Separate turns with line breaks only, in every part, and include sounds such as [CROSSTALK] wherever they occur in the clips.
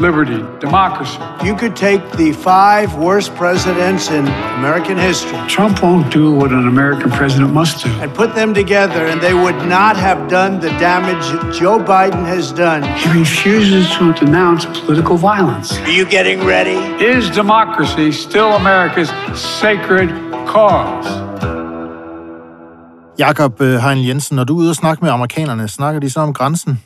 liberty, democracy.
You could take the five worst presidents in American history
Trump won't do what an American president must do.
and put them together, and they would not have done the damage Joe Biden has done.
He refuses to denounce political violence.
Are you getting ready?
Is democracy still America's sacred cause?
Jakob øh, Hein Jensen, når du er ude og snakke med amerikanerne, snakker de så om grænsen?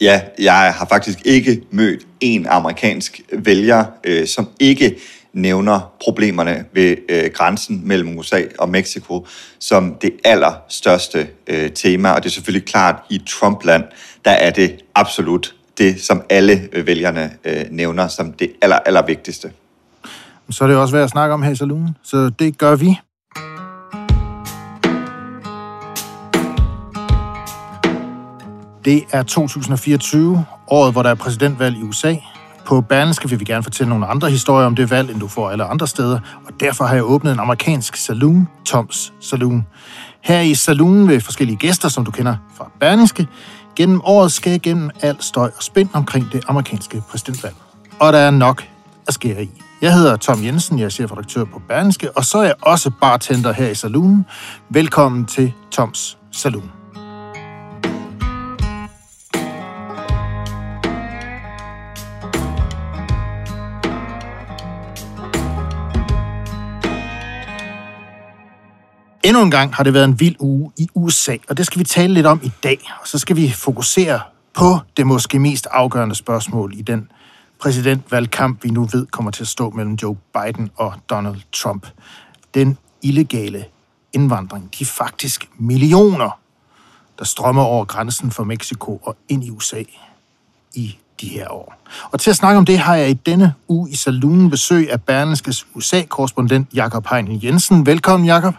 Ja, jeg har faktisk ikke mødt en amerikansk vælger, øh, som ikke nævner problemerne ved øh, grænsen mellem USA og Mexico som det allerstørste øh, tema. Og det er selvfølgelig klart, i Trumpland, der er det absolut det, som alle øh, vælgerne øh, nævner som det aller, aller vigtigste.
Så er det også værd at snakke om her i salonen, så det gør vi. Det er 2024, året, hvor der er præsidentvalg i USA. På Berlingske vil vi gerne fortælle nogle andre historier om det valg, end du får alle andre steder, og derfor har jeg åbnet en amerikansk saloon, Toms Saloon. Her i saloonen vil forskellige gæster, som du kender fra Berlingske, gennem året skal jeg gennem al støj og spænd omkring det amerikanske præsidentvalg. Og der er nok at skære i. Jeg hedder Tom Jensen, jeg er chefredaktør på Berlingske, og så er jeg også bartender her i saloonen. Velkommen til Toms Saloon. Endnu en gang har det været en vild uge i USA, og det skal vi tale lidt om i dag. Og så skal vi fokusere på det måske mest afgørende spørgsmål i den præsidentvalgkamp, vi nu ved kommer til at stå mellem Joe Biden og Donald Trump. Den illegale indvandring. De faktisk millioner, der strømmer over grænsen fra Mexico og ind i USA i de her år. Og til at snakke om det har jeg i denne uge i saloonen besøg af Berlingskes USA-korrespondent Jakob Hein Jensen. Velkommen, Jakob.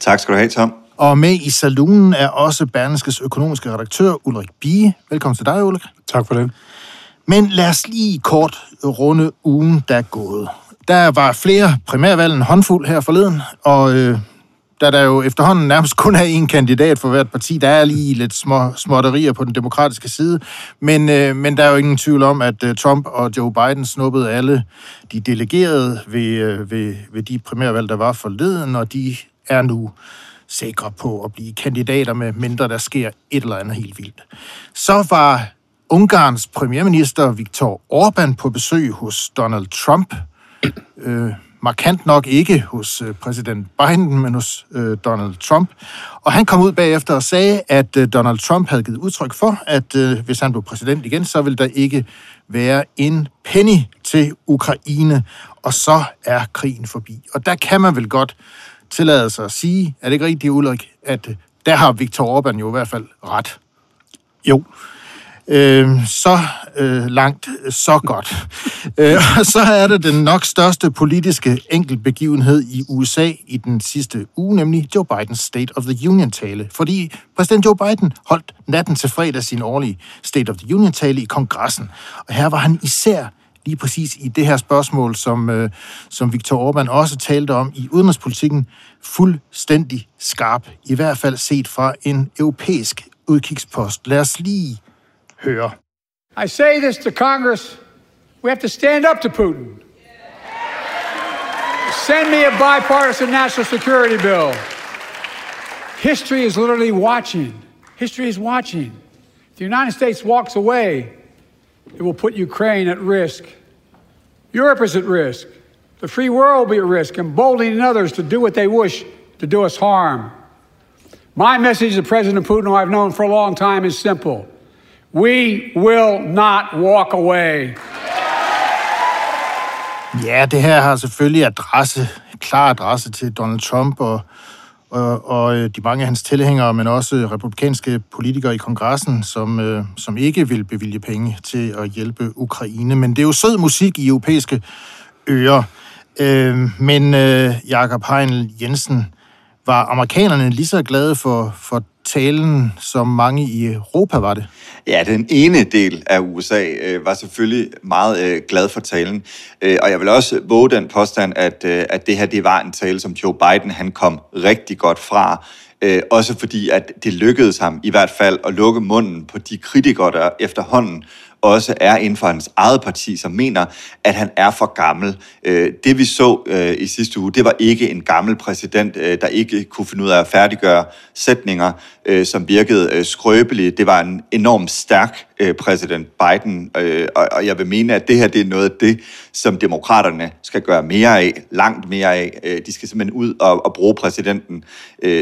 Tak skal du have, Tom.
Og med i saloonen er også Berlingskes økonomiske redaktør Ulrik Bie. Velkommen til dig, Ulrik.
Tak for det.
Men lad os lige kort runde ugen, der er gået. Der var flere primærvalg en håndfuld her forleden, og øh, da der jo efterhånden nærmest kun er én kandidat for hvert parti, der er lige lidt små småtterier på den demokratiske side, men, øh, men der er jo ingen tvivl om, at øh, Trump og Joe Biden snuppede alle de delegerede ved, øh, ved, ved de primærvalg, der var forleden, og de er nu sikre på at blive kandidater med mindre der sker et eller andet helt vildt. Så var Ungarns premierminister Viktor Orbán på besøg hos Donald Trump. Øh, markant nok ikke hos øh, præsident Biden, men hos øh, Donald Trump. Og han kom ud bagefter og sagde, at øh, Donald Trump havde givet udtryk for, at øh, hvis han blev præsident igen, så ville der ikke være en penny til Ukraine, og så er krigen forbi. Og der kan man vel godt tillade sig at sige, er det ikke rigtigt, Ulrik, at øh, der har Viktor Orbán jo i hvert fald ret.
Jo,
Øh, så øh, langt, så godt. [LAUGHS] øh, og så er det den nok største politiske enkeltbegivenhed i USA i den sidste uge, nemlig Joe Bidens State of the Union-tale. Fordi præsident Joe Biden holdt natten til fredag sin årlige State of the Union-tale i kongressen. Og her var han især lige præcis i det her spørgsmål, som, øh, som Viktor Orbán også talte om i udenrigspolitikken, fuldstændig skarp, i hvert fald set fra en europæisk udkigspost. Lad os lige høre.
I say this to Congress. We have to stand up to Putin. Send me a bipartisan national security bill. History is literally watching. History is watching. If the United States walks away, it will put Ukraine at risk. Europe is at risk. The free world will be at risk, emboldening others to do what they wish to do us harm. My message to President Putin, who I've known for a long time, is simple. We will not walk away.
Ja, det her har selvfølgelig adresse, klar adresse til Donald Trump og, og, og øh, de mange af hans tilhængere, men også øh, republikanske politikere i kongressen, som, øh, som ikke vil bevilge penge til at hjælpe Ukraine. Men det er jo sød musik i europæiske ører. Øh, men øh, Jakob Heinl Jensen, Var amerikanerne lige så glade for, for talen, som mange i Europa var det?
Ja, den ene del af USA øh, var selvfølgelig meget øh, glad for talen. Øh, og jeg vil også våge den påstand, at, øh, at det her det var en tale, som Joe Biden han kom rigtig godt fra. Øh, også fordi, at det lykkedes ham i hvert fald at lukke munden på de kritikere, der efterhånden også er inden for hans eget parti, som mener, at han er for gammel. Øh, det vi så øh, i sidste uge, det var ikke en gammel præsident, øh, der ikke kunne finde ud af at færdiggøre sætninger, som virkede skrøbelige. Det var en enormt stærk Øh, præsident Biden, øh, og jeg vil mene, at det her det er noget af det, som demokraterne skal gøre mere af, langt mere af. Øh, de skal simpelthen ud og, og bruge præsidenten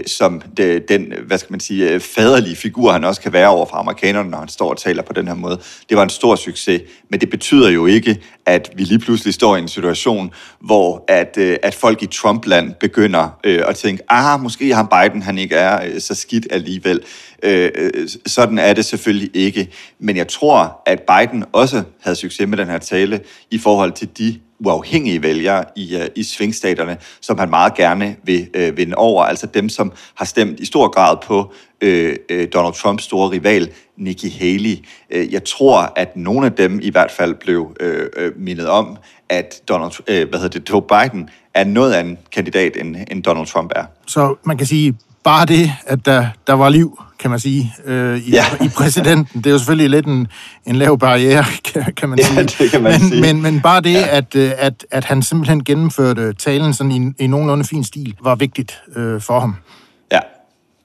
som den, hvad skal man sige, faderlige figur, han også kan være over for amerikanerne, når han står og taler på den her måde. Det var en stor succes, men det betyder jo ikke, at vi lige pludselig står i en situation, hvor at, øh, at folk i Trumpland begynder øh, at tænke, ah, måske har Biden han ikke er øh, så skidt alligevel. Øh, øh sådan er det selvfølgelig ikke. Men jeg tror, at Biden også havde succes med den her tale i forhold til de uafhængige vælgere i, øh, i svingstaterne, som han meget gerne vil øh, vinde over. Altså dem, som har stemt i stor grad på øh, øh, Donald Trumps store rival, Nikki Haley. Øh, jeg tror, at nogle af dem i hvert fald blev øh, øh, mindet om, at Donald, øh, hvad hedder det, Joe Biden er noget af en kandidat, end, end Donald Trump er.
Så man kan sige, bare det, at der, der var liv, kan man sige, øh, i, ja. i præsidenten, det er jo selvfølgelig lidt en, en lav barriere, [LAUGHS] kan, kan man sige.
Ja, det kan man
men,
sige.
Men, men bare det, ja. at, øh, at, at han simpelthen gennemførte talen sådan i, i nogenlunde fin stil, var vigtigt øh, for ham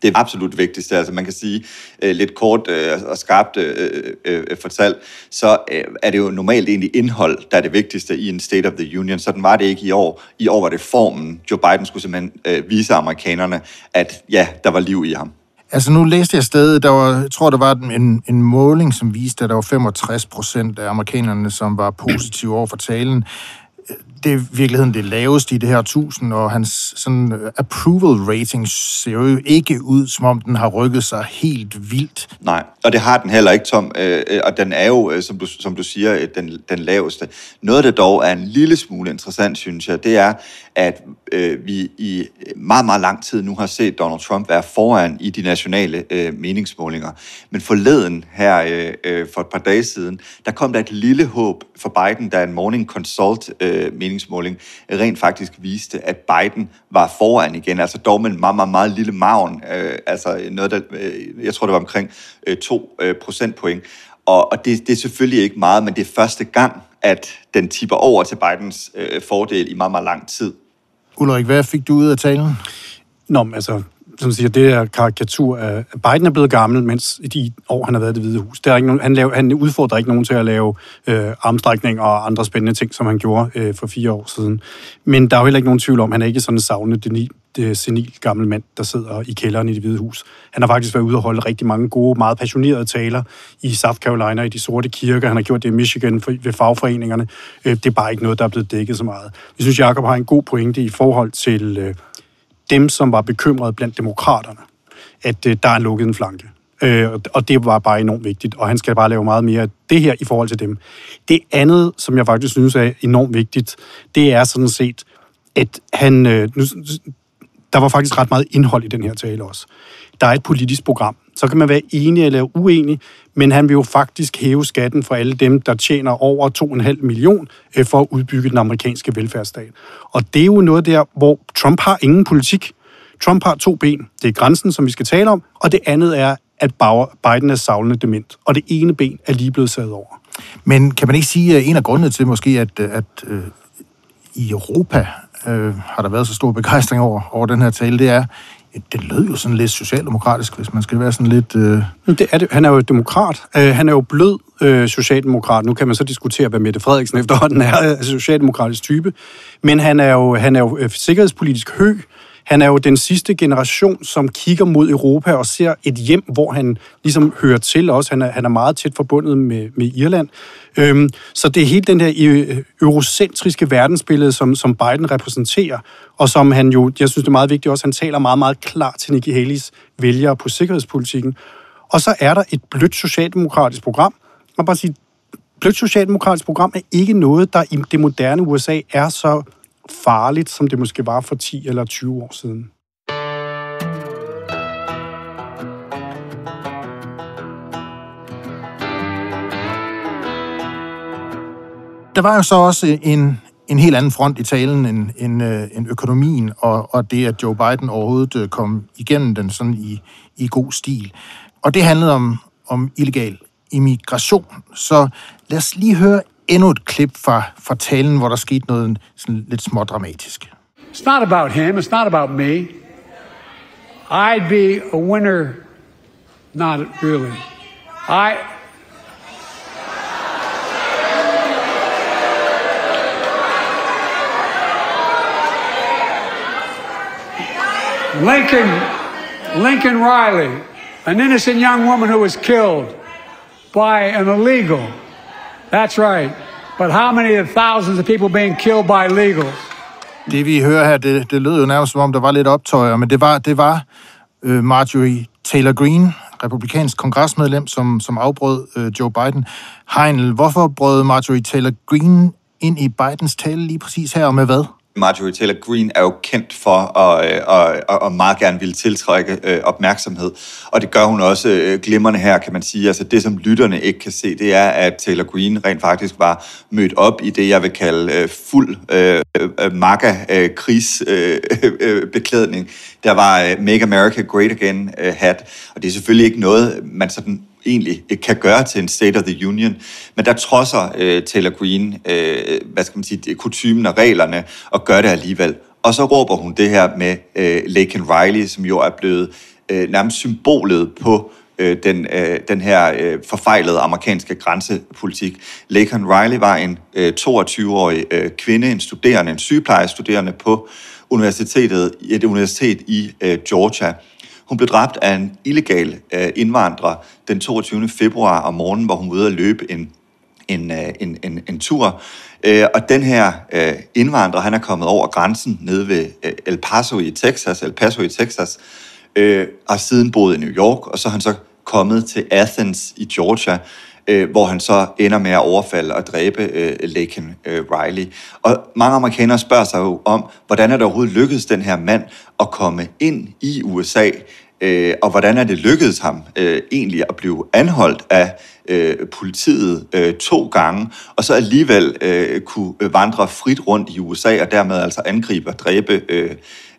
det absolut vigtigste. Altså man kan sige øh, lidt kort øh, og skarpt øh, øh, øh, fortalt, så øh, er det jo normalt egentlig indhold, der er det vigtigste i en State of the Union. Sådan var det ikke i år. I år var det formen. Joe Biden skulle simpelthen øh, vise amerikanerne, at ja, der var liv i ham.
Altså nu læste jeg stadig, der var, jeg tror, der var en, en måling, som viste, at der var 65 procent af amerikanerne, som var positive over for talen det er i virkeligheden det laveste i det her tusind, og hans sådan, øh, approval rating ser jo ikke ud, som om den har rykket sig helt vildt.
Nej, og det har den heller ikke, Tom. Øh, øh og den er jo, øh, som du, som du siger, den, den laveste. Noget, der dog er en lille smule interessant, synes jeg, det er, at øh, vi i meget, meget lang tid nu har set Donald Trump være foran i de nationale øh, meningsmålinger. Men forleden her øh, øh, for et par dage siden, der kom der et lille håb for Biden, da en Morning Consult øh, meningsmåling rent faktisk viste, at Biden var foran igen, altså dog med en meget, meget, meget lille maven, øh, altså noget, der, øh, jeg tror, det var omkring øh, 2 øh, procentpoint. Og, og det, det er selvfølgelig ikke meget, men det er første gang, at den tipper over til Bidens øh, fordel i meget, meget lang tid.
Ulrik, hvad fik du ud af talen?
Nå, altså, som siger, det er karikatur af... Biden er blevet gammel, mens i de år, han har været i det hvide hus. Der er ikke nogen, han, laver, han udfordrer ikke nogen til at lave øh, armstrækning og andre spændende ting, som han gjorde øh, for fire år siden. Men der er jo heller ikke nogen tvivl om, at han er ikke sådan en savnet det Øh, senil gammel mand, der sidder i kælderen i det hvide hus. Han har faktisk været ude og holde rigtig mange gode, meget passionerede taler i South Carolina, i de sorte kirker. Han har gjort det i Michigan ved fagforeningerne. Øh, det er bare ikke noget, der er blevet dækket så meget. Jeg synes, Jacob har en god pointe i forhold til øh, dem, som var bekymrede blandt demokraterne, at øh, der er lukket en flanke. Øh, og det var bare enormt vigtigt, og han skal bare lave meget mere af det her i forhold til dem. Det andet, som jeg faktisk synes er enormt vigtigt, det er sådan set, at han... Øh, nu, der var faktisk ret meget indhold i den her tale også. Der er et politisk program. Så kan man være enig eller uenig, men han vil jo faktisk hæve skatten for alle dem, der tjener over 2,5 million øh, for at udbygge den amerikanske velfærdsstat. Og det er jo noget der, hvor Trump har ingen politik. Trump har to ben. Det er grænsen, som vi skal tale om, og det andet er, at Biden er savlende dement. Og det ene ben er lige blevet sat over.
Men kan man ikke sige, at en af grundene til måske, at, at øh, i Europa øh, har der været så stor begejstring over, over den her tale, det er, det lød jo sådan lidt socialdemokratisk, hvis man skal være sådan lidt... Øh...
Det er det. Han er jo demokrat. Øh, han er jo blød øh, socialdemokrat. Nu kan man så diskutere, hvad Mette Frederiksen efterhånden er, altså socialdemokratisk type. Men han er jo, han er jo øh, sikkerhedspolitisk høg. Han er jo den sidste generation, som kigger mod Europa og ser et hjem, hvor han ligesom hører til også. Han er, han er meget tæt forbundet med, med Irland. Øhm, så det er helt den der øh, eurocentriske verdensbillede, som, som Biden repræsenterer, og som han jo, jeg synes det er meget vigtigt også, han taler meget, meget klart til Nikki Haley's vælgere på sikkerhedspolitikken. Og så er der et blødt socialdemokratisk program. Man bare sige, blødt socialdemokratisk program er ikke noget, der i det moderne USA er så farligt, som det måske var for 10 eller 20 år siden.
Der var jo så også en, en helt anden front i talen end, end, øh, end økonomien, og, og det, at Joe Biden overhovedet øh, kom igennem den sådan i, i god stil. Og det handlede om, om illegal immigration. Så lad os lige høre endnu et klip fra, fra talen, hvor der skete noget sådan lidt smådramatisk.
It's not about him. It's not about me. I'd be a winner. Not really. I. Lincoln, Lincoln Riley, an innocent young woman who was killed by an illegal. That's right. But how many of thousands of people being killed by illegals?
Det vi hører her, det, det lød jo nærmest som om, der var lidt optøjer, men det var, det var øh, Marjorie Taylor Greene, republikansk kongresmedlem, som, som afbrød øh, Joe Biden. Heinl, hvorfor brød Marjorie Taylor Greene ind i Bidens tale lige præcis her, og med hvad?
Marjorie Taylor Greene er jo kendt for at, øh, at, at, at meget gerne ville tiltrække øh, opmærksomhed, og det gør hun også øh, glimrende her, kan man sige. Altså det, som lytterne ikke kan se, det er, at Taylor Greene rent faktisk var mødt op i det, jeg vil kalde fuld øh, MAGA-krigsbeklædning. Der var Make America Great Again hat, og det er selvfølgelig ikke noget, man sådan egentlig øh, kan gøre til en State of the Union. Men der trodser øh, Taylor Green, øh, hvad skal man sige, kutumen og reglerne, og gør det alligevel. Og så råber hun det her med øh, Laken Riley, som jo er blevet øh, nærmest symbolet på øh, den, øh, den her øh, forfejlede amerikanske grænsepolitik. Laken Riley var en øh, 22-årig øh, kvinde, en studerende, en sygeplejestuderende på universitetet, et universitet i øh, Georgia. Hun blev dræbt af en illegal øh, indvandrer den 22. februar om morgenen, hvor hun var ude at løbe en, en, øh, en, en, en tur. Øh, og den her øh, indvandrer, han er kommet over grænsen nede ved øh, El Paso i Texas, El Paso i Texas, øh, og siden boet i New York, og så er han så kommet til Athens i Georgia, øh, hvor han så ender med at overfalde og dræbe øh, Laken øh, Riley. Og mange amerikanere spørger sig jo om, hvordan er det overhovedet lykkedes den her mand at komme ind i USA, øh, og hvordan er det lykkedes ham øh, egentlig at blive anholdt af øh, politiet øh, to gange, og så alligevel øh, kunne øh, vandre frit rundt i USA, og dermed altså angribe og dræbe øh,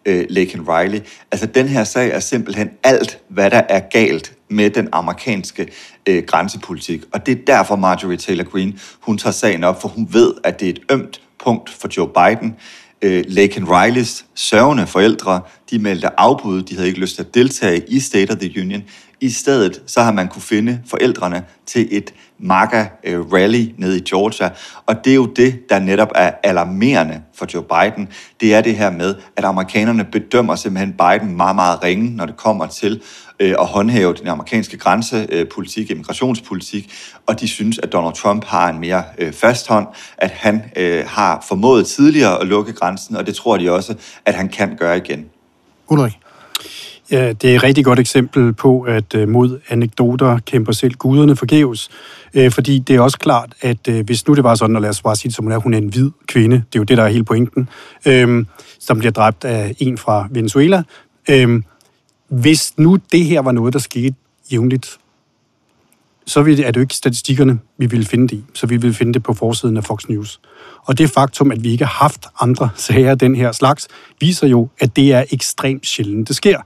øh, Laken Riley. Altså, den her sag er simpelthen alt, hvad der er galt med den amerikanske øh, grænsepolitik. Og det er derfor Marjorie Taylor Greene, hun tager sagen op, for hun ved, at det er et ømt punkt for Joe Biden. Øh, Laken Rileys sørgende forældre, de meldte afbud, de havde ikke lyst til at deltage i State of the Union. I stedet så har man kunne finde forældrene til et MAGA-rally øh, nede i Georgia. Og det er jo det, der netop er alarmerende for Joe Biden. Det er det her med, at amerikanerne bedømmer simpelthen Biden meget, meget ringe, når det kommer til øh, at håndhæve den amerikanske grænsepolitik, immigrationspolitik, og de synes, at Donald Trump har en mere øh, fast hånd, at han har formået tidligere at lukke grænsen, og det tror de også, at han kan gøre igen.
Ulrik?
Ja, det er et rigtig godt eksempel på, at øh, mod anekdoter kæmper selv guderne forgæves. Øh, fordi det er også klart, at øh, hvis nu det var sådan, og lad os bare sige det som hun er, hun er en hvid kvinde, det er jo det, der er hele pointen, øh, som bliver dræbt af en fra Venezuela. Øh, hvis nu det her var noget, der skete jævnligt, så er det jo ikke statistikkerne, vi ville finde det i. Så vi ville finde det på forsiden af Fox News. Og det faktum, at vi ikke har haft andre [LAUGHS] sager af den her slags, viser jo, at det er ekstremt sjældent, det sker.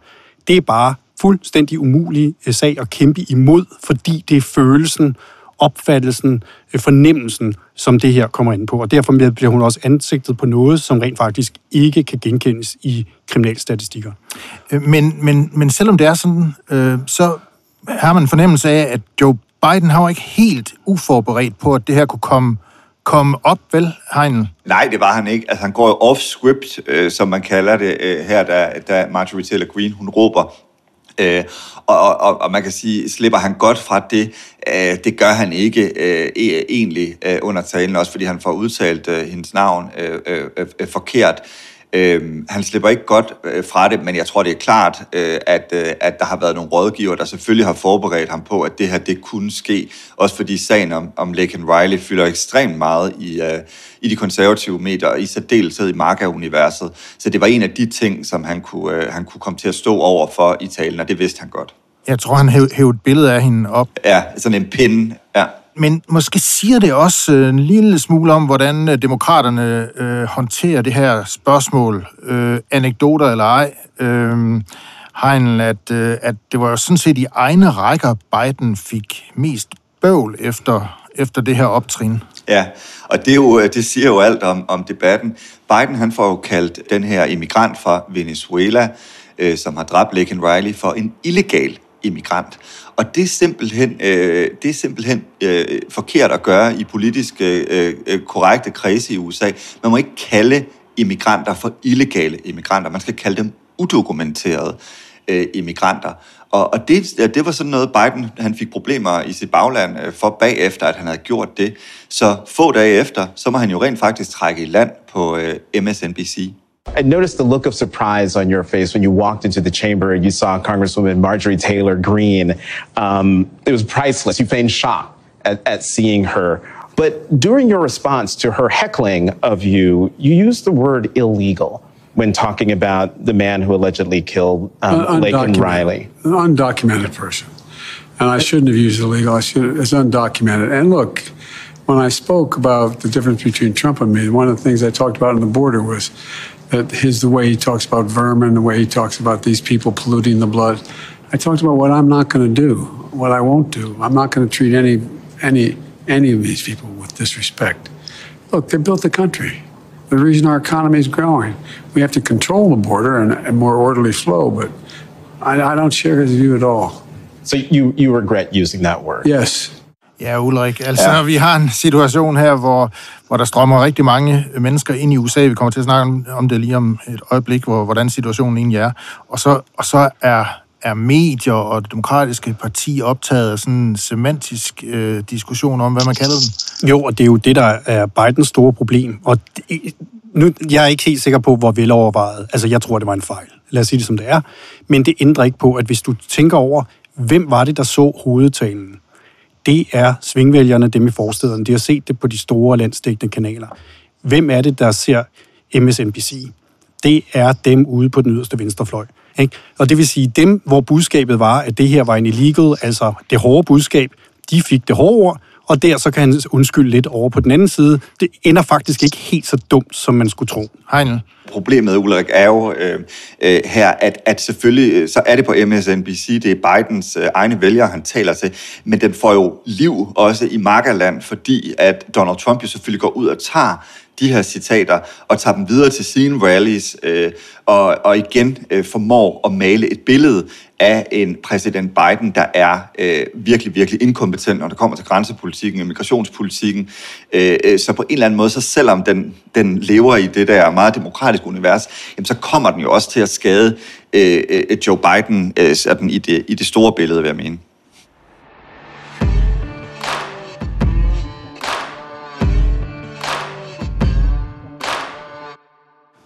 Det er bare fuldstændig umulig eh, sag at kæmpe imod, fordi det er følelsen, opfattelsen, øh, fornemmelsen, som det her kommer ind på. Og derfor bliver hun også ansigtet på noget, som rent faktisk ikke kan genkendes i kriminalstatistikker.
Øh, men, men, men selvom det er sådan, øh, så har man en fornemmelse af, at Joe Biden har jo ikke helt uforberedt på, at det her kunne komme komme op, vel, Heinl?
Nej, det var han ikke. Altså, han går jo off-script, øh, som man kalder det øh, her, da, da Marjorie Taylor Greene, hun råber. Øh, og, og, og man kan sige, slipper han godt fra det? Øh, det gør han ikke øh, e, egentlig øh, under talen, også fordi han får udtalt øh, hendes navn øh, øh, øh, forkert. Øh, han slipper ikke godt øh, fra det, men jeg tror, det er klart, øh, at, øh, at der har været nogle rådgiver, der selvfølgelig har forberedt ham på, at det her det kunne ske. Også fordi sagen om, om Laken Riley fylder ekstremt meget i, øh, i de konservative medier, og i særdeleshed i Marca-universet. Så det var en af de ting, som han kunne, øh, han kunne komme til at stå over for i talen, og det vidste han godt.
Jeg tror, han hævde et billede af hende op.
Ja, sådan en pinde, ja.
Men måske siger det også øh, en lille smule om, hvordan øh, demokraterne øh, håndterer det her spørgsmål, øh, anekdoter eller ej. Øh, Heinl, at, øh, at det var jo sådan set i egne rækker, Biden fik mest bøvl efter, efter det her optrin.
Ja, og det, er jo, øh, det siger jo alt om, om debatten. Biden han får jo kaldt den her immigrant fra Venezuela, øh, som har dræbt Lincoln Riley, for en illegal immigrant. Og det er simpelthen, øh, det er simpelthen øh, forkert at gøre i politisk øh, øh korrekte kredse i USA. Man må ikke kalde immigranter for illegale immigranter. Man skal kalde dem udokumenterede øh, immigranter. Og, og det, det var sådan noget, Biden han fik problemer i sit bagland øh, for bagefter, at han havde gjort det. Så få dage efter, så må han jo rent faktisk trække i land på øh, MSNBC.
I noticed the look of surprise on your face when you walked into the chamber and you saw Congresswoman Marjorie Taylor Greene. Um, it was priceless. You feigned shock at, at seeing her. But during your response to her heckling of you, you used the word illegal. when talking about the man who allegedly killed um, Laken Riley.
An undocumented person. And I shouldn't have used illegal. I should, it's undocumented. And look, when I spoke about the difference between Trump and me, one of the things I talked about on the border was that his the way he talks about vermin, the way he talks about these people polluting the blood. I talked about what I'm not going to do, what I won't do. I'm not going to treat any any any of these people with disrespect. Look, they built the country. the reason our economy is growing. We have to control the border and a more orderly flow, but I, I don't share his view at all.
So you, you regret using that word?
Yes.
Ja, Ulrik, altså ja. vi har en situation her, hvor, hvor der strømmer rigtig mange mennesker ind i USA. Vi kommer til at snakke om det lige om et øjeblik, hvor, hvordan situationen egentlig er. Og så, og så er er medier og det demokratiske parti optaget af sådan en semantisk øh, diskussion om, hvad man kalder den?
Jo, og det er jo det, der er Bidens store problem. Og det, nu, jeg er ikke helt sikker på, hvor velovervejet. Altså, jeg tror, det var en fejl. Lad os sige det, som det er. Men det ændrer ikke på, at hvis du tænker over, hvem var det, der så hovedtalen? Det er svingvælgerne, dem i forstederne. De har set det på de store landstækkende kanaler. Hvem er det, der ser MSNBC? Det er dem ude på den yderste venstrefløj. Ikke? Og det vil sige, dem, hvor budskabet var, at det her var en illegal, altså det hårde budskab, de fik det hårde ord, og der så kan han undskylde lidt over på den anden side. Det ender faktisk ikke helt så dumt, som man skulle tro.
Heinl.
Problemet, Ulrik, er jo øh, øh, her, at, at selvfølgelig øh, så er det på MSNBC, det er Bidens øh, egne vælgere, han taler til, men den får jo liv også i Markerland, fordi at Donald Trump jo selvfølgelig går ud og tager de her citater og tager dem videre til sine rallies øh, og, og igen øh, formår at male et billede af en præsident Biden, der er øh, virkelig, virkelig inkompetent, når det kommer til grænsepolitikken og migrationspolitikken. Øh, øh, så på en eller anden måde, så selvom den, den lever i det der meget demokratiske univers, jamen, så kommer den jo også til at skade øh, øh, Joe Biden øh, sådan i, det, i det store billede, vil jeg mene.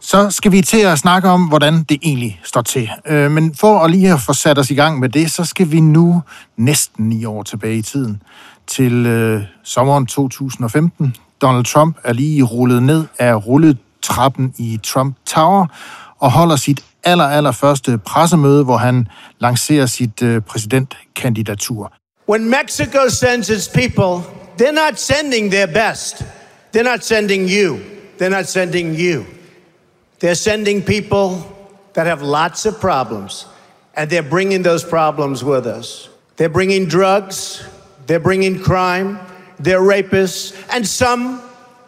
Så skal vi til at snakke om, hvordan det egentlig står til. Øh, men for at lige at få sat os i gang med det, så skal vi nu næsten ni år tilbage i tiden til øh, sommeren 2015. Donald Trump er lige rullet ned af rulletrappen i Trump Tower og holder sit aller, aller første pressemøde, hvor han lancerer sit øh, præsidentkandidatur.
When Mexico sends its people, they're not sending their best. They're not sending you. They're not sending you. They're sending people that have lots of problems, and they're bringing those problems with us. They're bringing drugs, they're bringing crime, they're rapists, and some,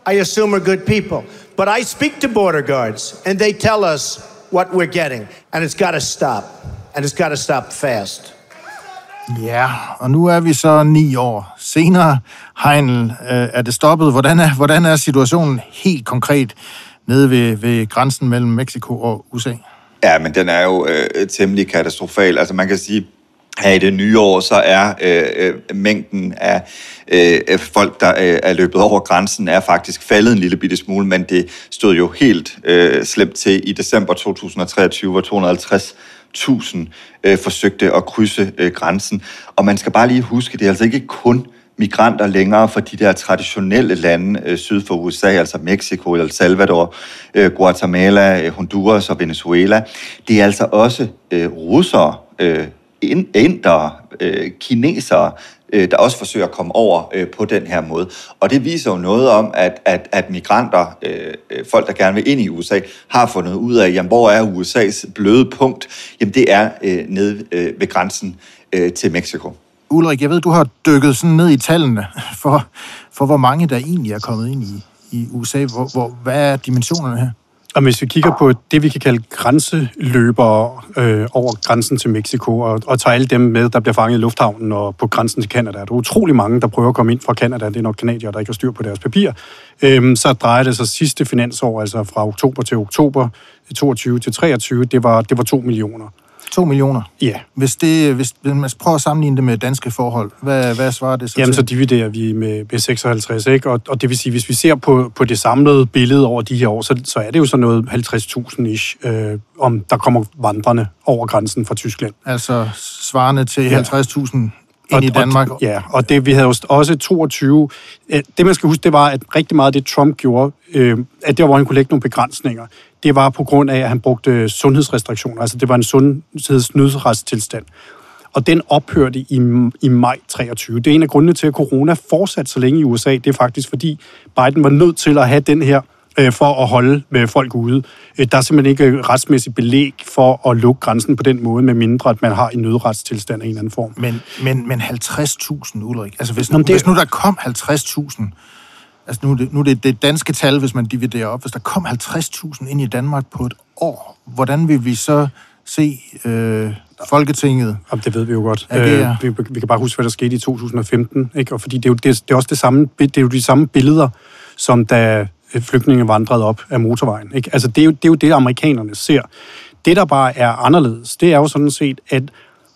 I assume, are good people. But I speak to border guards, and they tell us what we're getting, and it's got to stop, and it's got to stop fast.
Ja, og nu er vi så ni år senere. Heinl, øh, er det stoppet? Hvordan er, hvordan er situationen helt konkret nede ved, ved grænsen mellem Mexico og USA.
Ja, men den er jo øh, temmelig katastrofal. Altså man kan sige, at i det nye år, så er øh, øh mængden af øh, folk, der øh, er løbet over grænsen, er faktisk faldet en lille bitte smule, men det stod jo helt øh, slemt til i december 2023, hvor 250 1000 øh, forsøgte at krydse øh, grænsen. Og man skal bare lige huske, det er altså ikke kun migranter længere fra de der traditionelle lande øh, syd for USA, altså Mexico, El Salvador, øh, Guatemala, øh, Honduras og Venezuela. Det er altså også øh, russere, øh, indere, øh, kinesere, øh, der også forsøger at komme over øh, på den her måde. Og det viser jo noget om, at, at, at migranter, øh, øh folk der gerne vil ind i USA, har fundet ud af, jamen, hvor er USA's bløde punkt? Jamen det er øh, nede øh, ved grænsen øh, til Mexico.
Ulrik, jeg ved, du har dykket sådan ned i tallene [LAUGHS] for, for hvor mange der egentlig er kommet ind i, i USA. Hvor, hvor, hvad er dimensionerne her?
Og hvis vi kigger på det, vi kan kalde grænseløbere øh, over grænsen til Mexico, og, og tager alle dem med, der bliver fanget i lufthavnen og på grænsen til Kanada, der er utrolig mange, der prøver at komme ind fra Kanada. Det er nok kanadier, der ikke har styr på deres papir. Øhm, så drejer det sig sidste finansår, altså fra oktober til oktober 22 til 23, det var, det var 2 millioner.
2 millioner?
Ja.
Hvis, det, hvis, hvis man prøver at sammenligne det med danske forhold, hvad, hvad svarer det så
Jamen,
til?
så dividerer vi med, med 56, ikke? Og, og det vil sige, hvis vi ser på, på det samlede billede over de her år, så, så er det jo så noget 50.000-ish, øh, om der kommer vandrende over grænsen fra Tyskland.
Altså svarende til ja. 50.000 ind i Danmark.
Og, ja, og det, vi havde jo også 22... Øh, det, man skal huske, det var, at rigtig meget af det, Trump gjorde, øh, at der, hvor han kunne lægge nogle begrænsninger, det var på grund af, at han brugte sundhedsrestriktioner. Altså det var en sundhedsnødsretstilstand. Og den ophørte i, i maj 23. Det er en af grundene til, at corona fortsat så længe i USA. Det er faktisk, fordi Biden var nødt til at have den her øh, for at holde med folk ude. Øh, der er simpelthen ikke retsmæssigt belæg for at lukke grænsen på den måde, med mindre at man har en nødretstilstand af en eller anden form.
Men, men, men 50.000, Ulrik. Altså hvis, Nå, det... hvis nu der kom 50.000 altså nu, nu er det det danske tal, hvis man dividerer op, hvis der kom 50.000 ind i Danmark på et år, hvordan vil vi så se øh, Folketinget
Jamen, Det ved vi jo godt. Øh, vi, vi kan bare huske, hvad der skete i 2015, ikke? Og fordi det er, jo, det, det er også det samme, det er jo de samme billeder, som da øh, flygtninge vandrede op af motorvejen. Ikke? Altså, det er, jo, det er jo det, amerikanerne ser. Det, der bare er anderledes, det er jo sådan set, at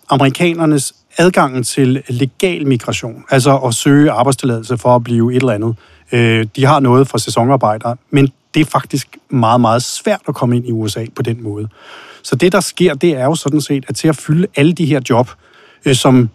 amerikanernes adgangen til legal migration, altså at søge arbejdstilladelse for at blive et eller andet, Øh, Øh, de har noget for sæsonarbejdere, men det er faktisk meget, meget svært at komme ind i USA på den måde. Så det, der sker, det er jo sådan set, at til at fylde alle de her job, øh, som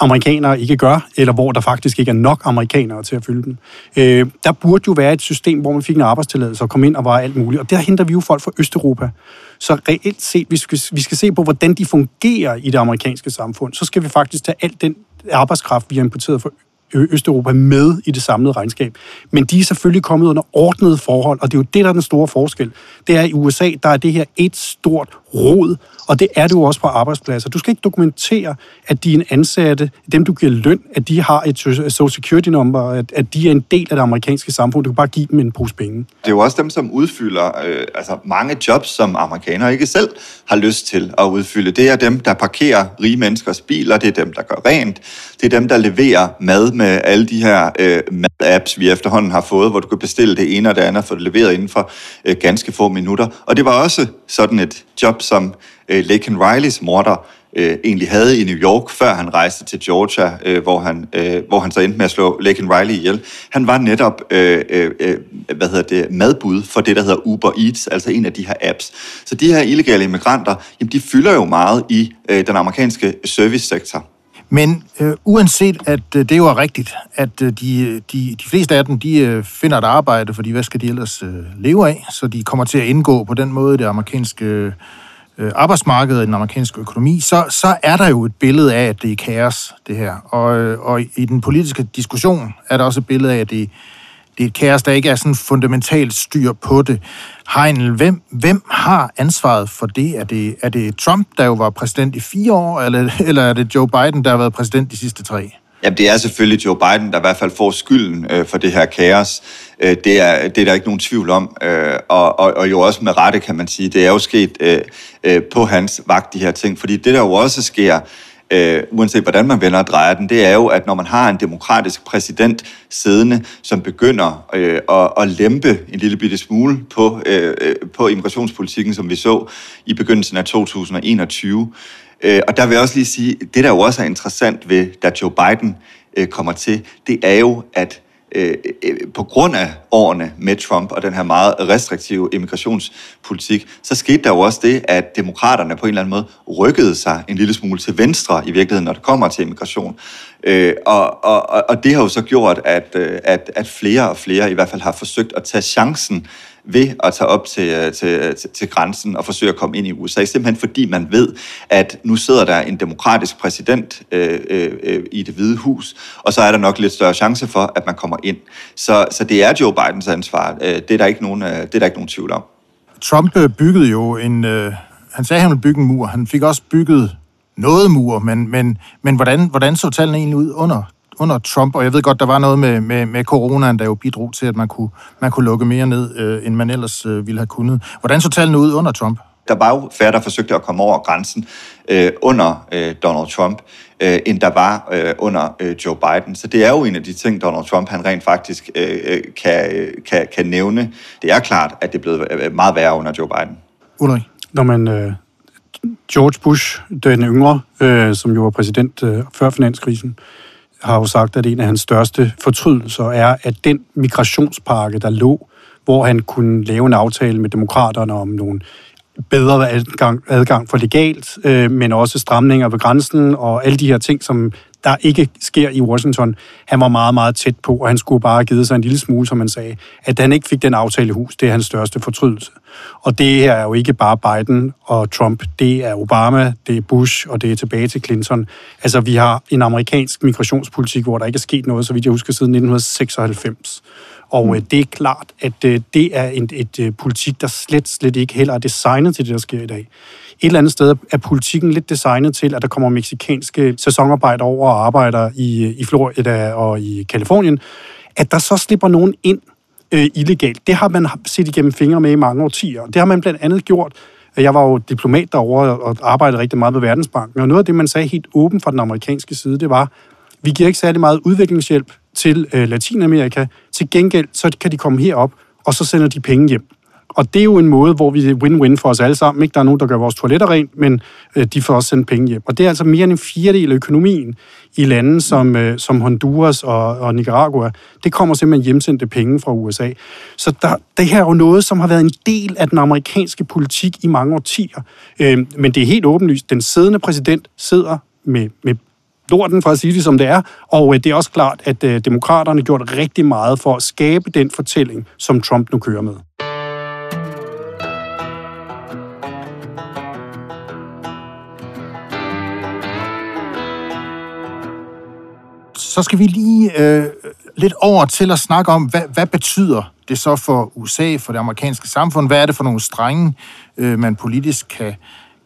amerikanere ikke gør, eller hvor der faktisk ikke er nok amerikanere til at fylde dem. Øh, der burde jo være et system, hvor man fik en arbejdstilladelse og kom ind og var alt muligt. Og der henter vi jo folk fra Østeuropa. Så reelt set, hvis vi skal, vi skal se på, hvordan de fungerer i det amerikanske samfund, så skal vi faktisk tage alt den arbejdskraft, vi har importeret fra Østeuropa med i det samlede regnskab. Men de er selvfølgelig kommet under ordnede forhold, og det er jo det, der er den store forskel. Det er i USA, der er det her et stort rod, og det er det jo også på arbejdspladser. Du skal ikke dokumentere, at dine ansatte, dem du giver løn, at de har et social security number, at, at de er en del af det amerikanske samfund. Du kan bare give dem en pose penge. Det
er jo også dem, som udfylder øh, altså mange jobs, som amerikanere ikke selv har lyst til at udfylde. Det er dem, der parkerer rige menneskers biler, det er dem, der gør rent, det er dem, der leverer mad med alle de her øh, mad-apps, vi efterhånden har fået, hvor du kan bestille det ene og det andet og få det leveret inden for øh, ganske få minutter. Og det var også sådan et job, som øh, Laken Rileys morder øh, egentlig havde i New York, før han rejste til Georgia, øh, hvor, han, øh, hvor han så endte med at slå Laken Riley ihjel. Han var netop øh, øh, øh hvad hedder det, madbud for det, der hedder Uber Eats, altså en af de her apps. Så de her illegale immigranter, jamen, de fylder jo meget i øh, den amerikanske servicesektor.
Men øh, uanset at øh, det jo er rigtigt, at øh, de, øh, de, de fleste af dem, de øh, finder et arbejde, fordi hvad skal de ellers øh, leve af? Så de kommer til at indgå på den måde det amerikanske øh, arbejdsmarked og den amerikanske økonomi, så, så er der jo et billede af, at det er kaos, det her. Og, øh, og i den politiske diskussion er der også et billede af, at det det er et kaos, der ikke er sådan fundamentalt styr på det. Heinel, hvem, hvem har ansvaret for det? Er, det? er det Trump, der jo var præsident i fire år, eller, eller er det Joe Biden, der har været præsident de sidste tre?
Jamen, det er selvfølgelig Joe Biden, der i hvert fald får skylden øh, for det her kaos. Øh, det, er, det er der ikke nogen tvivl om. Øh, og, og, og jo også med rette, kan man sige. Det er jo sket øh, øh, på hans vagt, de her ting. Fordi det, der jo også sker, øh, uanset hvordan man vender og drejer den, det er jo, at når man har en demokratisk præsident siddende, som begynder øh, at, at lempe en lille bitte smule på, øh, øh på immigrationspolitikken, som vi så i begyndelsen af 2021, øh, og der vil jeg også lige sige, det der jo også er interessant ved, da Joe Biden øh, kommer til, det er jo, at Øh, øh, på grund af årene med Trump og den her meget restriktive immigrationspolitik, så skete der jo også det, at demokraterne på en eller anden måde rykkede sig en lille smule til venstre i virkeligheden, når det kommer til immigration. Øh, og, og, og det har jo så gjort, at, øh, at, at flere og flere i hvert fald har forsøgt at tage chancen ved at tage op til, øh, til, øh, til, til grænsen og forsøge at komme ind i USA, simpelthen fordi man ved, at nu sidder der en demokratisk præsident øh, øh, øh, i det hvide hus, og så er der nok lidt større chance for, at man kommer ind. Så, så det er Joe Bidens ansvar. Det, er der ikke nogen, det er der ikke nogen tvivl om.
Trump byggede jo en... Øh, han sagde, at han ville bygge en mur. Han fik også bygget noget mur, men, men, men hvordan, hvordan så tallene egentlig ud under, under Trump? Og jeg ved godt, der var noget med, med, med coronaen, der jo bidrog til, at man kunne, man kunne lukke mere ned, øh, end man ellers øh, ville have kunnet. Hvordan så tallene ud under Trump?
Der var jo færre, der forsøgte at komme over grænsen øh, under øh, Donald Trump, øh, end der var øh, under øh, Joe Biden. Så det er jo en af de ting, Donald Trump han rent faktisk øh, øh kan, kan, kan nævne. Det er klart, at det er blevet øh, meget værre under Joe Biden.
Ulrik?
Når man... Øh George Bush, den yngre, øh, som jo var præsident øh, før finanskrisen, har jo sagt, at en af hans største fortrydelser er, at den migrationspakke, der lå, hvor han kunne lave en aftale med demokraterne om nogle bedre adgang, adgang for legalt, øh, men også stramninger ved grænsen og alle de her ting, som der ikke sker i Washington. Han var meget, meget tæt på, og han skulle bare have givet sig en lille smule, som man sagde. At han ikke fik den aftale i hus, det er hans største fortrydelse. Og det her er jo ikke bare Biden og Trump, det er Obama, det er Bush, og det er tilbage til Clinton. Altså, vi har en amerikansk migrationspolitik, hvor der ikke er sket noget, så vidt jeg husker, siden 1996. Og mm. øh, det er klart, at øh, det er en, et øh, politik, der slet, slet ikke heller er designet til det, der sker i dag. Et eller andet sted er politikken lidt designet til, at der kommer meksikanske sæsonarbejdere over og arbejder i, øh, i Florida og i Kalifornien, at der så slipper nogen ind øh, illegalt. Det har man set igennem fingre med i mange årtier. Det har man blandt andet gjort jeg var jo diplomat derovre og arbejdede rigtig meget med Verdensbanken, og noget af det, man sagde helt åbent fra den amerikanske side, det var, vi giver ikke særlig meget udviklingshjælp til øh, Latinamerika. Til gengæld, så kan de komme herop, og så sender de penge hjem. Og det er jo en måde, hvor vi win-win for os alle sammen. Ikke? Der er nogen, der gør vores toiletter rent, men øh, de får også sendt penge hjem. Og det er altså mere end en fjerdedel af økonomien i lande som, øh, som Honduras og, og Nicaragua. Det kommer simpelthen hjemsendte penge fra USA. Så der, det her er jo noget, som har været en del af den amerikanske politik i mange årtier. Øh, men det er helt åbenlyst. Den siddende præsident sidder med, med lorten, for at sige det som det er. Og øh, det er også klart, at øh, demokraterne har gjort rigtig meget for at skabe den fortælling, som Trump nu kører med.
Så skal vi lige øh, lidt over til at snakke om, hvad, hvad betyder det så for USA, for det amerikanske samfund? Hvad er det for nogle strenge, øh, man politisk kan,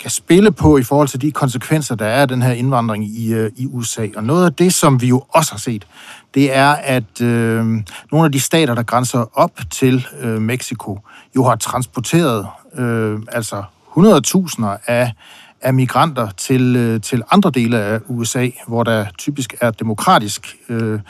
kan spille på i forhold til de konsekvenser, der er af den her indvandring i, øh, i USA? Og noget af det, som vi jo også har set, det er, at øh, nogle af de stater, der grænser op til øh, Mexico, jo har transporteret øh, altså 100.000 af af migranter til, øh, til andre dele af USA, hvor der typisk er demokratisk, øh,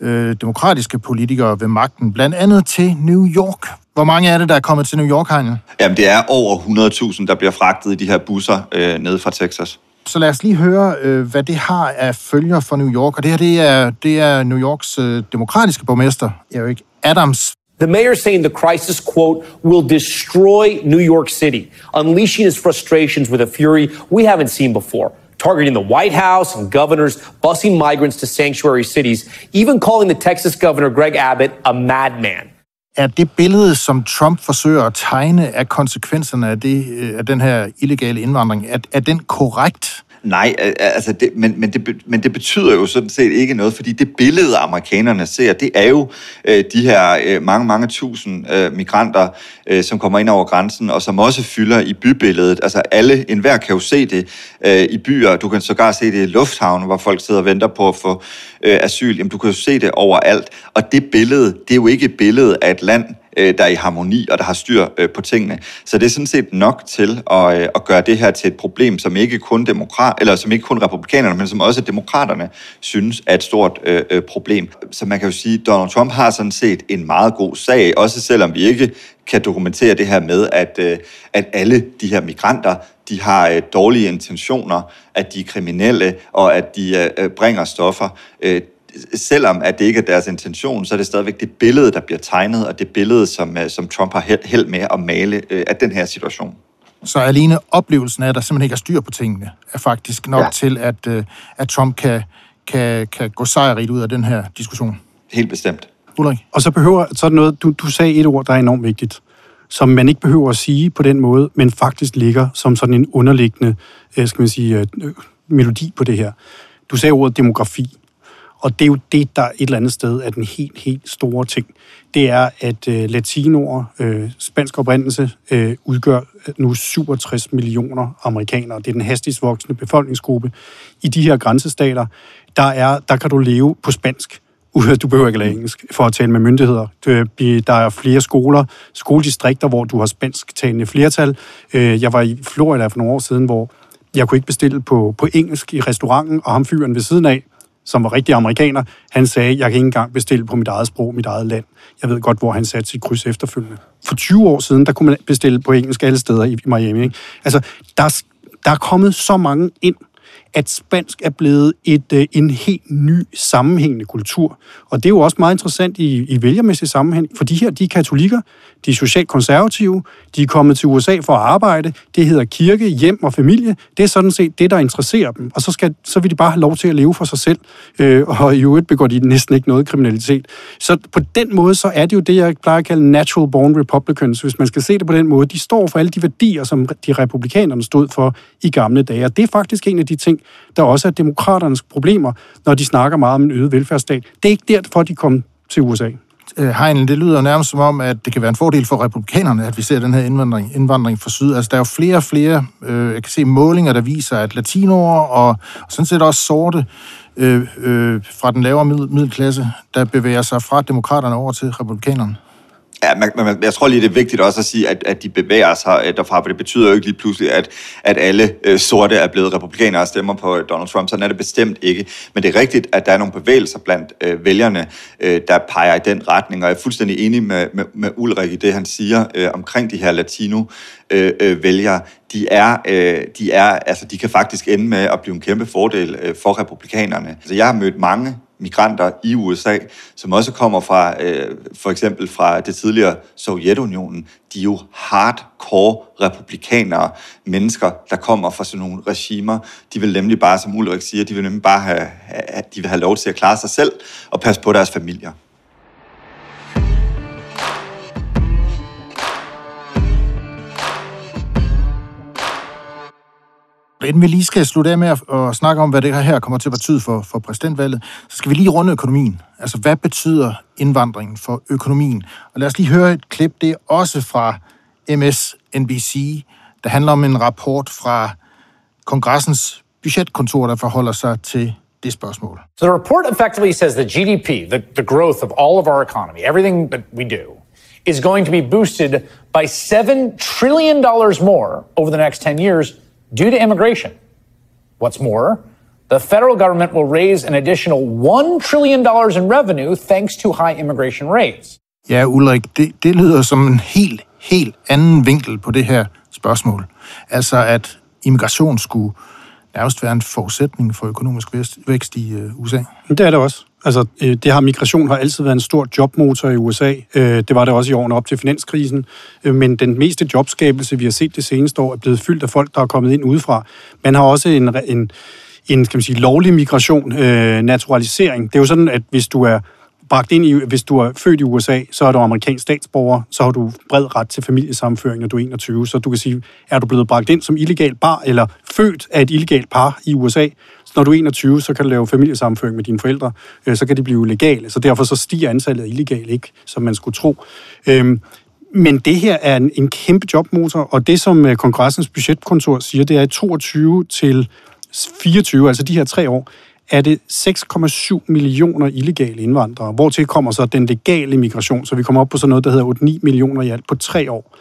øh, demokratiske politikere ved magten, blandt andet til New York. Hvor mange er det, der er kommet til New York, Heine?
Jamen, det er over 100.000, der bliver fragtet i de her busser øh, nede fra Texas.
Så lad os lige høre, øh, hvad det har af følger for New York. Og det her, det er, det er New Yorks øh, demokratiske borgmester, Eric Adams,
The mayor saying the crisis, quote, will destroy New York City, unleashing his frustrations with a fury we haven't seen before, targeting the White House and governors, busing migrants to sanctuary cities, even calling the Texas governor Greg Abbott a madman.
Er det billede, som Trump forsøger at tegne af konsekvenserne af, det, øh, af den her illegale indvandring, er, er den korrekt?
Nej, altså det, men, men, det, men det betyder jo sådan set ikke noget, fordi det billede, amerikanerne ser, det er jo øh, de her øh, mange, mange tusind øh, migranter, øh, som kommer ind over grænsen, og som også fylder i bybilledet. Altså alle, enhver kan jo se det øh, i byer. Du kan sågar se det i lufthavnen, hvor folk sidder og venter på at få øh, asyl. Jamen, du kan jo se det overalt. Og det billede, det er jo ikke et billede af et land, Øh, der er i harmoni og der har styr øh, på tingene. Så det er sådan set nok til at, at gøre det her til et problem, som ikke kun demokrat, eller som ikke kun republikanerne, men som også demokraterne synes er et stort øh, problem. Så man kan jo sige, at Donald Trump har sådan set en meget god sag, også selvom vi ikke kan dokumentere det her med, at, at alle de her migranter, de har dårlige intentioner, at de er kriminelle, og at de bringer stoffer. Selvom at det ikke er deres intention, så er det stadigvæk det billede, der bliver tegnet, og det billede, som, øh, som Trump har held med at male øh, af den her situation.
Så alene oplevelsen af, at der simpelthen ikke er styr på tingene, er faktisk nok ja. til, at, øh, at Trump kan, kan, kan gå sejrigt ud af den her diskussion.
Helt bestemt.
Ulrik?
Og så behøver, så er det noget, du, du sagde et ord, der er enormt vigtigt. som man ikke behøver at sige på den måde, men faktisk ligger som sådan en underliggende, øh, skal man sige, melodi på det her. Du sagde ordet demografi, og det er jo det, der et eller andet sted er den helt, helt store ting. Det er, at øh, latinoer, øh, spansk oprindelse, øh, udgør øh, nu 67 millioner amerikanere. Det er den hastigst voksende befolkningsgruppe. I de her grænsestater, der, er, der kan du leve på spansk. [LAUGHS] Du behøver ikke lære engelsk for at tale med myndigheder. Øh, der er flere skoler, skoledistrikter, hvor du har spansk talende flertal. Øh, jeg var i Florida for nogle år siden, hvor jeg kunne ikke bestille på, på engelsk i restauranten, og ham fyren ved siden af, som var rigtig amerikaner, han sagde, jeg kan ikke engang bestille på mit eget sprog, mit eget land. Jeg ved godt, hvor han satte sit kryds efterfølgende. For 20 år siden, der kunne man bestille på engelsk alle steder i Miami. Ikke? Altså, der, der er kommet så mange ind, at spansk er blevet et, øh, en helt ny sammenhængende kultur. Og det er jo også meget interessant i, i vælgermæssig sammenhæng, for de her, de er katolikker, de er socialt konservative, de er kommet til USA for at arbejde, det hedder kirke, hjem og familie, det er sådan set det, der interesserer dem. Og så, skal, så vil de bare have lov til at leve for sig selv, øh, og i øvrigt begår de næsten ikke noget kriminalitet. Så på den måde, så er det jo det, jeg plejer at kalde natural born republicans, hvis man skal se det på den måde. De står for alle de værdier, som de republikanerne stod for i gamle dage, og det er faktisk en af de ting, der også er demokraternes problemer, når de snakker meget om en øget velfærdsstat. Det er ikke derfor, de kom til USA.
Øh, det lyder nærmest som om, at det kan være en fordel for republikanerne, at vi ser den her indvandring, indvandring fra syd. Altså, der er jo flere og flere, øh, jeg kan se målinger, der viser, at latinoer og, og sådan set også sorte øh, øh, fra den lavere middelklasse, der bevæger sig fra demokraterne over til republikanerne.
Ja, man, man, jeg tror lige, det er vigtigt også at sige, at, at de bevæger sig øh, derfra, for det betyder jo ikke lige pludselig, at, at alle øh, sorte er blevet republikanere og stemmer på Donald Trump. Sådan er det bestemt ikke. Men det er rigtigt, at der er nogle bevægelser blandt øh, vælgerne, øh, der peger i den retning, og jeg er fuldstændig enig med, med, med Ulrik i det, han siger øh, omkring de her latino-vælgere. Øh, øh, de er, øh, de er, altså de kan faktisk ende med at blive en kæmpe fordel øh, for republikanerne. Altså jeg har mødt mange migranter i USA, som også kommer fra øh, for eksempel fra det tidligere Sovjetunionen. De er jo hardcore republikanere, mennesker, der kommer fra sådan nogle regimer. De vil nemlig bare, som Ulrik siger, de vil nemlig bare have, de vil have lov til at klare sig selv og passe på deres familier.
Inden vi lige skal slutte af med at, at snakke om, hvad det her kommer til at betyde for, for præsidentvalget, så skal vi lige runde økonomien. Altså, hvad betyder indvandringen for økonomien? Og lad os lige høre et klip, det er også fra MSNBC, der handler om en rapport fra kongressens budgetkontor, der forholder sig til det spørgsmål.
So the report effectively says that GDP, the, the growth of all of our economy, everything that we do, is going to be boosted by $7 trillion more over the next 10 years – due to immigration. What's more, the federal government will raise an additional $1 trillion in revenue thanks to high immigration rates.
Ja, Ulrik, det, det lyder som en helt, helt anden vinkel på det her spørgsmål. Altså, at immigration skulle nærmest være en forudsætning for økonomisk vækst i uh, USA.
Det er det også. Altså, øh, det har migration har altid været en stor jobmotor i USA. Øh, det var det også i årene op til finanskrisen. Øh, men den meste jobskabelse, vi har set det seneste år, er blevet fyldt af folk, der er kommet ind udefra. Man har også en, en, en skal man sige, lovlig migration, naturalisering. Det er jo sådan, at hvis du er bragt ind i, hvis du er født i USA, så er du amerikansk statsborger, så har du bred ret til familiesammenføring, når du er 21. Så du kan sige, er du blevet bragt ind som illegal bar, eller født af et illegalt par i USA, så når du er 21, så kan du lave familiesammenføring med dine forældre, øh, så kan de blive legale. Så derfor så stiger antallet af illegale ikke, som man skulle tro. Øhm, men det her er en, en kæmpe jobmotor, og det som øh, kongressens budgetkontor siger, det er i 22 til 24, altså de her tre år, er det 6,7 millioner illegale indvandrere, hvortil kommer så den legale migration, så vi kommer op på sådan noget, der hedder 8-9 millioner i alt på tre år.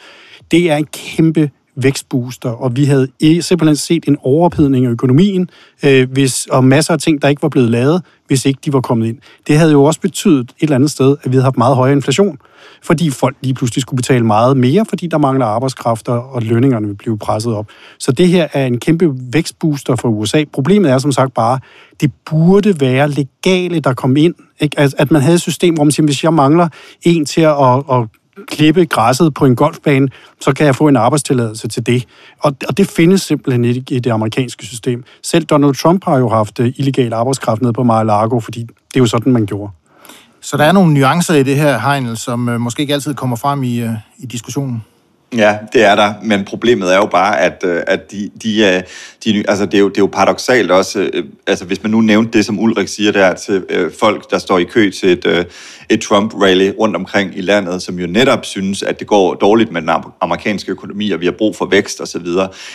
Det er en kæmpe vækstbooster, og vi havde simpelthen set en overophedning af økonomien, øh, hvis, og masser af ting, der ikke var blevet lavet, hvis ikke de var kommet ind. Det havde jo også betydet et eller andet sted, at vi havde haft meget højere inflation, fordi folk lige pludselig skulle betale meget mere, fordi der mangler arbejdskraft, og lønningerne ville blive presset op. Så det her er en kæmpe vækstbooster for USA. Problemet er som sagt bare, det burde være legale, der kom ind. Ikke? At man havde et system, hvor man siger, hvis jeg mangler en til at, at klippe græsset på en golfbane, så kan jeg få en arbejdstilladelse til det. Og, og det findes simpelthen ikke i det amerikanske system. Selv Donald Trump har jo haft øh, illegal arbejdskraft nede på Mar-a-Lago, fordi det er jo sådan, man gjorde.
Så der er nogle nuancer i det her, Heinel, som øh, måske ikke altid kommer frem i, øh, i diskussionen?
Ja, det er der, men problemet er jo bare, at, øh, at de, de, øh, de, altså det, er jo, det er jo paradoxalt også, øh, altså hvis man nu nævnte det, som Ulrik siger der, til folk, der står i kø til et, et Trump-rally rundt omkring i landet, som jo netop synes, at det går dårligt med den amerikanske økonomi, og vi har brug for vækst osv.,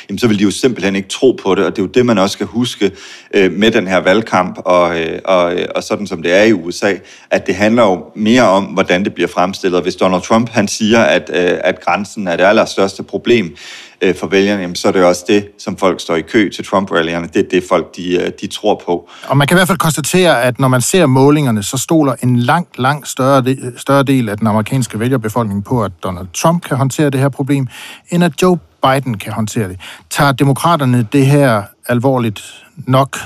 jamen så vil de jo simpelthen ikke tro på det, og det er jo det, man også skal huske med den her valgkamp, og, og, og sådan som det er i USA, at det handler jo mere om, hvordan det bliver fremstillet. Hvis Donald Trump, han siger, at, at grænsen er det allerstørste problem øh, for vælgerne, jamen, så er det også det, som folk står i kø til Trump-rallyerne. Det er det, folk de, øh, de tror på.
Og man kan i hvert fald konstatere, at når man ser målingerne, så stoler en langt, langt større, de, større del af den amerikanske vælgerbefolkning på, at Donald Trump kan håndtere det her problem, end at Joe Biden kan håndtere det. Tager demokraterne det her alvorligt nok,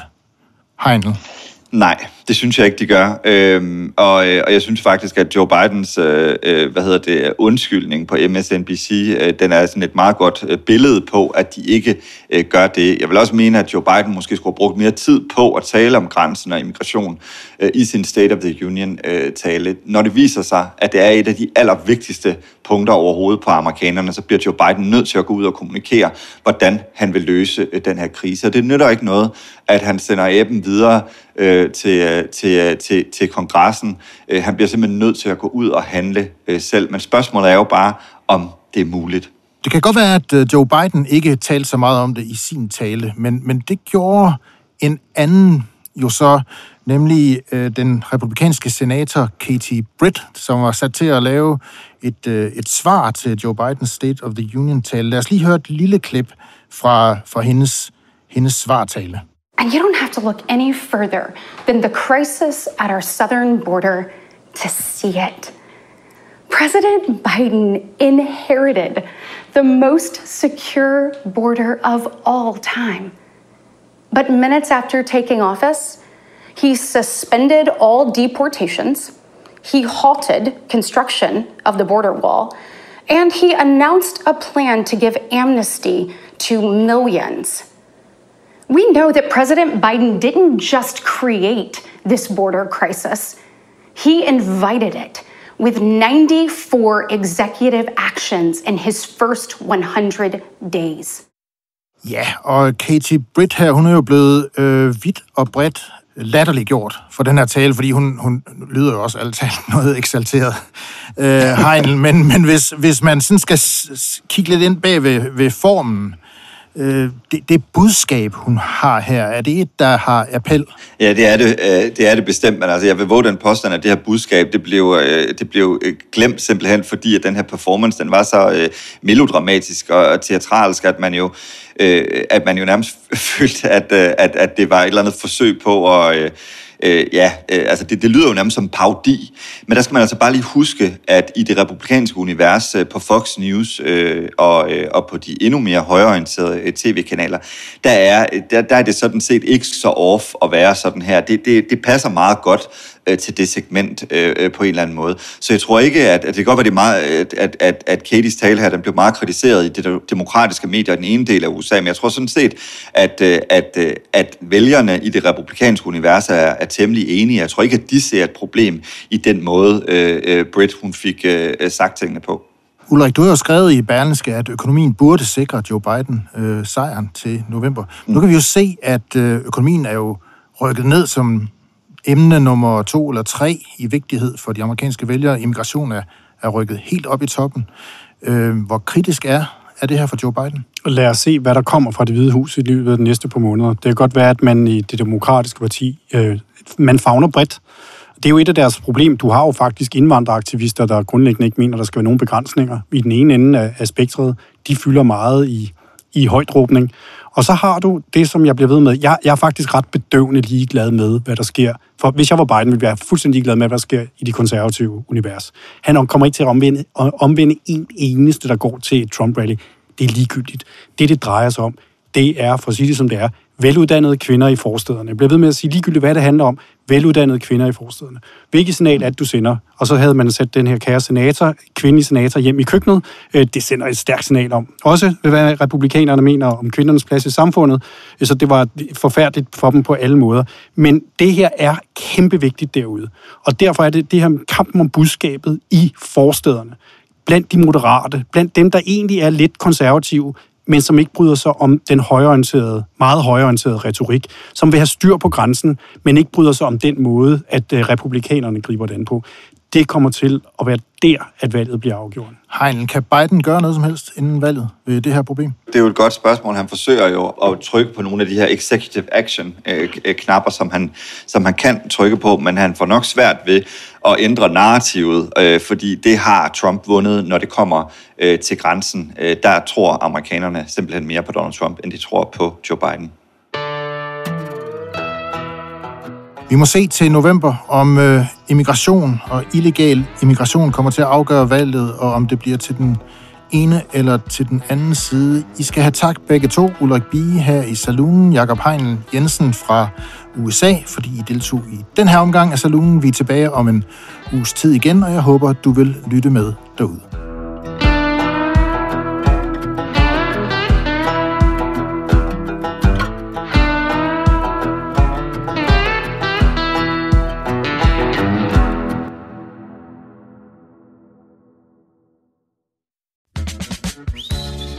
Heinel?
Nej, det synes jeg ikke, de gør. Øhm, og, øh, og jeg synes faktisk, at Joe Bidens øh, øh hvad hedder det, undskyldning på MSNBC, øh, den er sådan et meget godt øh, billede på, at de ikke øh, gør det. Jeg vil også mene, at Joe Biden måske skulle have brugt mere tid på at tale om grænsen og immigration øh, i sin State of the Union-tale. Øh, Når det viser sig, at det er et af de allervigtigste punkter overhovedet på amerikanerne, så bliver Joe Biden nødt til at gå ud og kommunikere, hvordan han vil løse øh, den her krise. Og det nytter ikke noget, at han sender æben videre øh, til, øh, til, øh, til, til kongressen. Han bliver simpelthen nødt til at gå ud og handle øh, selv. Men spørgsmålet er jo bare, om det er muligt.
Det kan godt være, at Joe Biden ikke talte så meget om det i sin tale, men, men det gjorde en anden jo så, nemlig øh, den republikanske senator Katie Britt, som var sat til at lave et, øh, et svar til Joe Bidens State of the Union-tale. Lad os lige høre et lille klip fra, fra hendes, hendes svartale.
And you don't have to look any further than the crisis at our southern border to see it. President Biden inherited the most secure border of all time. But minutes after taking office, he suspended all deportations, he halted construction of the border wall, and he announced a plan to give amnesty to millions. We know that President Biden didn't just create this border crisis, he invited it with 94 executive actions in his first 100 days.
Ja, og Katie Britt her, hun er jo blevet øh, vidt og bredt latterliggjort for den her tale, fordi hun, hun lyder jo også altid [LAUGHS] noget eksalteret, øh, Heinl. Men, men hvis, hvis man sådan skal kigge lidt ind bag ved, ved formen, øh, det, det budskab, hun har her, er det et, der har appel?
Ja, det er det, øh, det, er det bestemt, men altså, jeg vil våge den påstand, at det her budskab, det blev, øh, det blev øh, glemt simpelthen, fordi at den her performance, den var så øh, melodramatisk og, og teatralsk, at man jo øh, at man jo nærmest [LAUGHS] følte, at, at, at det var et eller andet forsøg på at... Øh, ja, øh, altså det, det lyder jo nærmest som paudi. Men der skal man altså bare lige huske, at i det republikanske univers øh, på Fox News øh, og, øh, og på de endnu mere højorienterede øh, tv-kanaler, der er, øh, der, der er det sådan set ikke så off at være sådan her. Det, det, det passer meget godt øh, til det segment øh, øh på en eller anden måde. Så jeg tror ikke, at, at det kan godt være, det meget, øh, at, at, at Katie's tale her, den blev meget kritiseret i det demokratiske medier i den ene del af USA, men jeg tror sådan set, at, øh, at, øh, at vælgerne i det republikanske univers er, er temmelig enige. Jeg tror ikke, at de ser et problem i den måde, øh, Britt hun fik øh, sagt tingene på.
Ulrik, du har jo skrevet i Berlingske, at økonomien burde sikre Joe Biden øh, sejren til november. Mm. Nu kan vi jo se, at øh, økonomien er jo rykket ned som emne nummer to eller tre i vigtighed for de amerikanske vælgere. Immigration er, er rykket helt op i toppen. Øh, hvor kritisk er, er det her for Joe Biden?
Lad os se, hvad der kommer fra det hvide hus i løbet af de næste par måneder. Det kan godt være, at man i det demokratiske parti, øh, man fagner bredt. Det er jo et af deres problem. Du har jo faktisk indvandreraktivister, der grundlæggende ikke mener, der skal være nogen begrænsninger i den ene ende af, spektret. De fylder meget i, i højdråbning. Og så har du det, som jeg bliver ved med. Jeg, jeg er faktisk ret bedøvende ligeglad med, hvad der sker. For hvis jeg var Biden, ville jeg være fuldstændig ligeglad med, hvad der sker i det konservative univers. Han kommer ikke til at omvende, omvende en eneste, der går til et Trump-rally. Det er ligegyldigt. Det, det drejer sig om, det er, for at sige det som det er, veluddannede kvinder i forstederne. Jeg bliver ved med at sige ligegyldigt, hvad det handler om. Veluddannede kvinder i forstederne. Hvilket signal at du sender? Og så havde man sat den her kære senator, kvindelig senator, hjem i køkkenet. Øh, det sender et stærkt signal om. Også hvad republikanerne mener om kvindernes plads i samfundet. Øh, så det var forfærdeligt for dem på alle måder. Men det her er kæmpe vigtigt derude. Og derfor er det det her kampen om budskabet i forstederne blandt de moderate, blandt dem, der egentlig er lidt konservative, men som ikke bryder sig om den højorienterede, meget højorienterede retorik, som vil have styr på grænsen, men ikke bryder sig om den måde, at øh, republikanerne griber den på. Det kommer til at være der, at valget bliver afgjort.
Heinl, kan Biden gøre noget som helst inden valget ved det her problem?
Det er jo et godt spørgsmål. Han forsøger jo at trykke på nogle af de her executive action-knapper, som han, som han kan trykke på, men han får nok svært ved at ændre narrativet, øh, fordi det har Trump vundet, når det kommer øh, til grænsen. Øh, der tror amerikanerne simpelthen mere på Donald Trump, end de tror på Joe Biden.
Vi må se til november, om øh, immigration og illegal immigration kommer til at afgøre valget, og om det bliver til den ene eller til den anden side. I skal have tak begge to, Ulrik Bie her i saloonen, Jakob Heinl Jensen fra USA, fordi I deltog i den her omgang af saloonen. Vi er tilbage om en uges tid igen, og jeg håber, du vil lytte med derude.